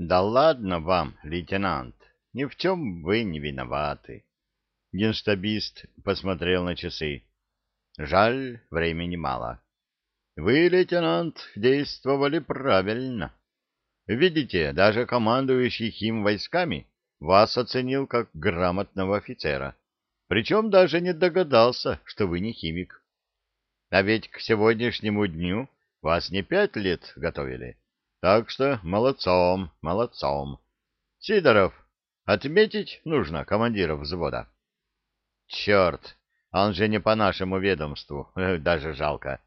Да ладно вам, лейтенант, ни в чем вы не виноваты. Генштабист посмотрел на часы. Жаль, времени мало. Вы, лейтенант, действовали правильно. Видите, даже командующий им войсками вас оценил как грамотного офицера. Причем даже не догадался, что вы не химик. А ведь к сегодняшнему дню вас не пять лет готовили, так что молодцом, молодцом. Сидоров, отметить нужно командира взвода. Черт, он же не по нашему ведомству, э, даже жалко.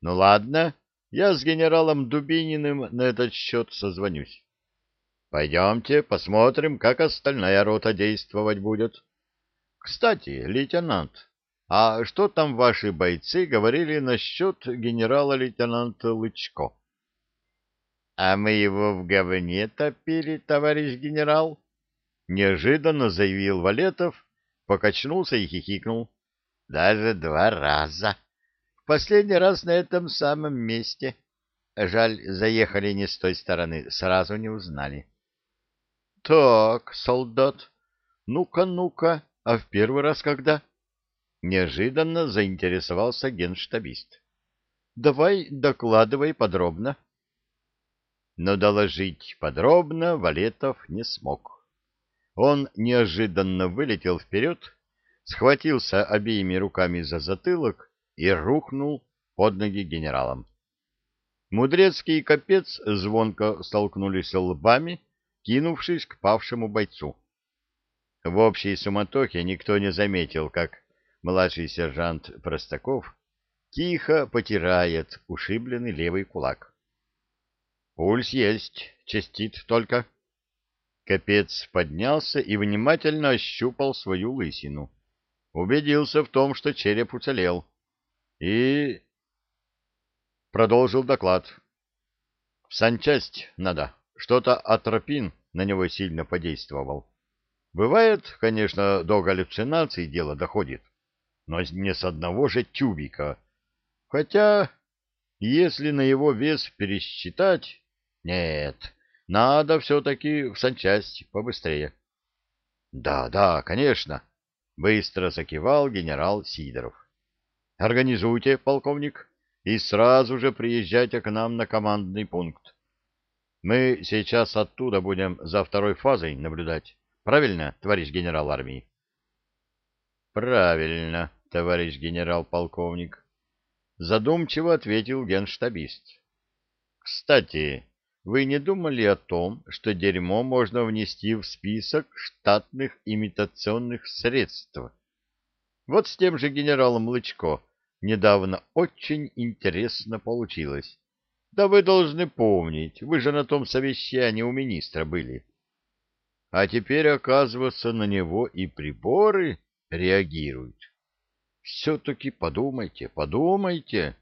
Ну ладно, я с генералом Дубининым на этот счет созвонюсь. Пойдемте, посмотрим, как остальная рота действовать будет. Кстати, лейтенант, а что там ваши бойцы говорили насчет генерала-лейтенанта Лычко? А мы его в говне топили, товарищ генерал, неожиданно заявил Валетов, покачнулся и хихикнул. Даже два раза. В последний раз на этом самом месте. Жаль, заехали не с той стороны, сразу не узнали. Так, солдат, ну-ка, ну-ка, а в первый раз когда? Неожиданно заинтересовался генштабист. Давай докладывай подробно но доложить подробно Валетов не смог. Он неожиданно вылетел вперед, схватился обеими руками за затылок и рухнул под ноги генералам. Мудрецкий и Капец звонко столкнулись лбами, кинувшись к павшему бойцу. В общей суматохе никто не заметил, как младший сержант Простаков тихо потирает ушибленный левый кулак. Пульс есть, чистит только. Капец поднялся и внимательно ощупал свою лысину. Убедился в том, что череп уцелел. И... Продолжил доклад. В санчасть надо. Что-то атропин на него сильно подействовал. Бывает, конечно, до галлюцинаций дело доходит, но не с одного же тюбика. Хотя, если на его вес пересчитать, нет, надо все-таки в санчасть побыстрее. Да, да, конечно, быстро закивал генерал Сидоров. Организуйте, полковник, и сразу же приезжайте к нам на командный пункт. Мы сейчас оттуда будем за второй фазой наблюдать. Правильно, товарищ генерал армии? Правильно, товарищ генерал-полковник. Задумчиво ответил генштабист. Кстати, вы не думали о том, что дерьмо можно внести в список штатных имитационных средств? Вот с тем же генералом Лычко недавно очень интересно получилось. Да вы должны помнить, вы же на том совещании у министра были. А теперь, оказывается, на него и приборы реагируют. Все-таки подумайте, подумайте.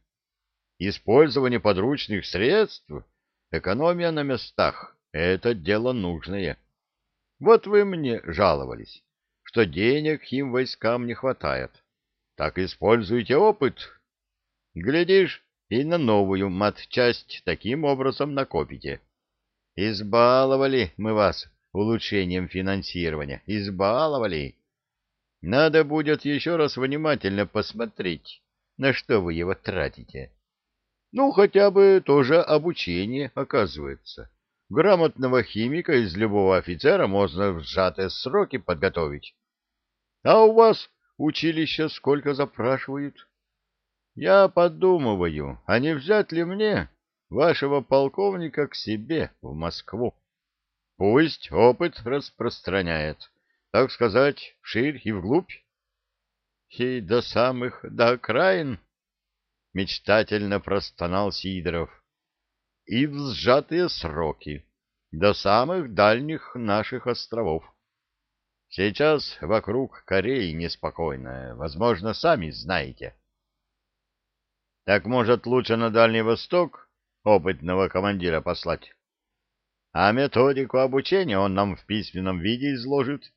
Использование подручных средств — Экономия на местах — это дело нужное. Вот вы мне жаловались, что денег им войскам не хватает. Так используйте опыт. Глядишь, и на новую матчасть таким образом накопите. Избаловали мы вас улучшением финансирования. Избаловали. Надо будет еще раз внимательно посмотреть, на что вы его тратите. Ну, хотя бы тоже обучение, оказывается. Грамотного химика из любого офицера можно в сжатые сроки подготовить. А у вас училище сколько запрашивают? Я подумываю, а не взять ли мне вашего полковника к себе в Москву? Пусть опыт распространяет, так сказать, вширь и вглубь. И до самых, до окраин мечтательно простонал Сидоров. И в сжатые сроки, до самых дальних наших островов. Сейчас вокруг Кореи неспокойно, возможно, сами знаете. Так, может, лучше на Дальний Восток опытного командира послать? А методику обучения он нам в письменном виде изложит.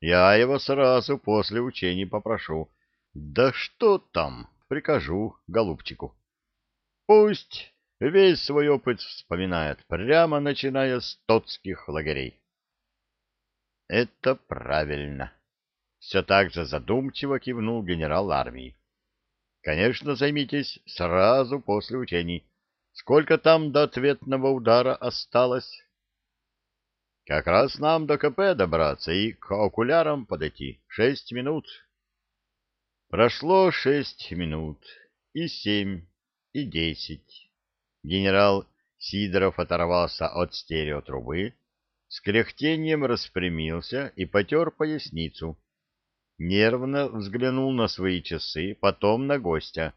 Я его сразу после учений попрошу. Да что там? прикажу голубчику. Пусть весь свой опыт вспоминает, прямо начиная с тотских лагерей. Это правильно. Все так же задумчиво кивнул генерал армии. Конечно, займитесь сразу после учений. Сколько там до ответного удара осталось? Как раз нам до КП добраться и к окулярам подойти. Шесть минут. Прошло шесть минут, и семь, и десять. Генерал Сидоров оторвался от стереотрубы, с кряхтением распрямился и потер поясницу. Нервно взглянул на свои часы, потом на гостя.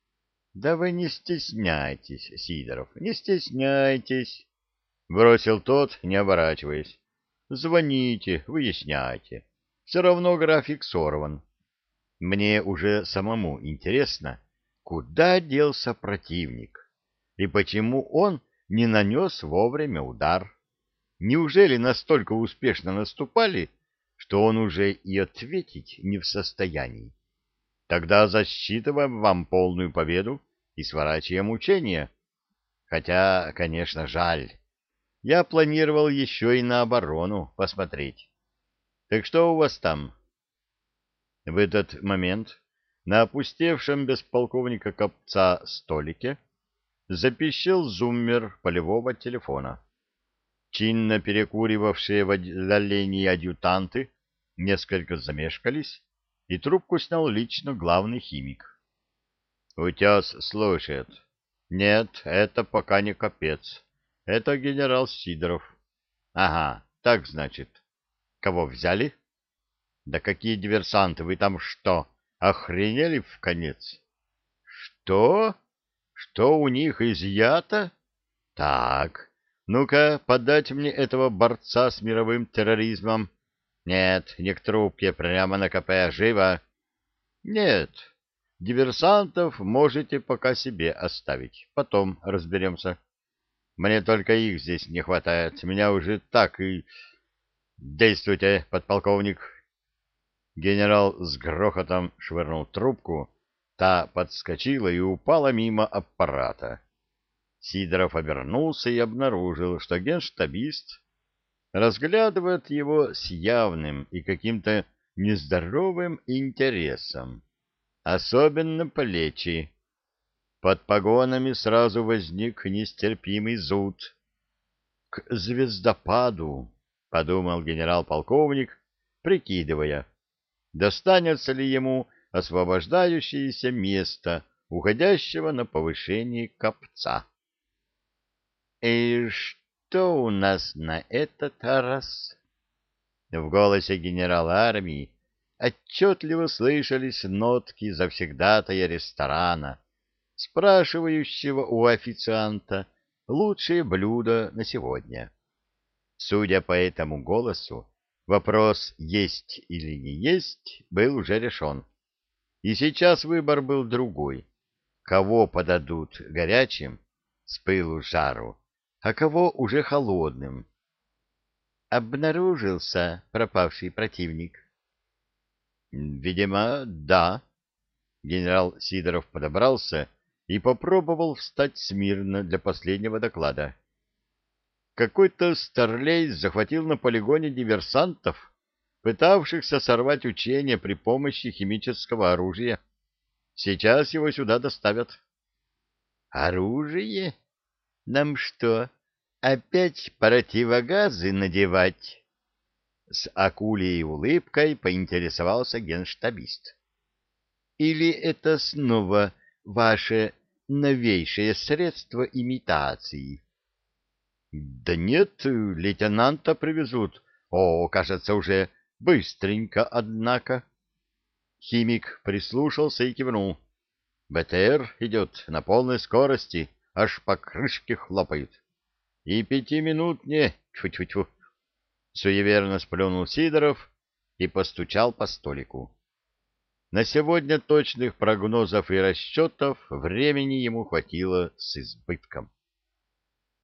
— Да вы не стесняйтесь, Сидоров, не стесняйтесь, — бросил тот, не оборачиваясь. — Звоните, выясняйте. Все равно график сорван. Мне уже самому интересно, куда делся противник и почему он не нанес вовремя удар. Неужели настолько успешно наступали, что он уже и ответить не в состоянии? Тогда засчитываем вам полную победу и сворачиваем учение. Хотя, конечно, жаль. Я планировал еще и на оборону посмотреть. Так что у вас там? — в этот момент на опустевшем без полковника Копца столике запищал зуммер полевого телефона. Чинно перекуривавшие в отдалении адъютанты несколько замешкались, и трубку снял лично главный химик. «Утес слушает. Нет, это пока не Капец. Это генерал Сидоров. Ага, так значит. Кого взяли?» Да какие диверсанты, вы там что, охренели в конец? Что? Что у них изъято? Так, ну-ка, подать мне этого борца с мировым терроризмом. Нет, не к трубке, прямо на КП, живо. Нет, диверсантов можете пока себе оставить, потом разберемся. Мне только их здесь не хватает, меня уже так и... Действуйте, подполковник. Генерал с грохотом швырнул трубку, та подскочила и упала мимо аппарата. Сидоров обернулся и обнаружил, что генштабист разглядывает его с явным и каким-то нездоровым интересом, особенно плечи. Под погонами сразу возник нестерпимый зуд. — К звездопаду, — подумал генерал-полковник, прикидывая, — достанется ли ему освобождающееся место уходящего на повышение копца. «И что у нас на этот раз?» В голосе генерала армии отчетливо слышались нотки завсегдатая ресторана, спрашивающего у официанта лучшее блюдо на сегодня. Судя по этому голосу, Вопрос, есть или не есть, был уже решен. И сейчас выбор был другой. Кого подадут горячим, с пылу жару, а кого уже холодным. Обнаружился пропавший противник. Видимо, да. Генерал Сидоров подобрался и попробовал встать смирно для последнего доклада какой-то старлей захватил на полигоне диверсантов, пытавшихся сорвать учение при помощи химического оружия. Сейчас его сюда доставят. Оружие? Нам что, опять противогазы надевать? С акулией улыбкой поинтересовался генштабист. Или это снова ваше новейшее средство имитации? Да нет, лейтенанта привезут. О, кажется, уже быстренько, однако. Химик прислушался и кивнул. БТР идет на полной скорости, аж по крышке хлопает. И пяти минут не... Тьфу-тьфу-тьфу. Суеверно сплюнул Сидоров и постучал по столику. На сегодня точных прогнозов и расчетов времени ему хватило с избытком.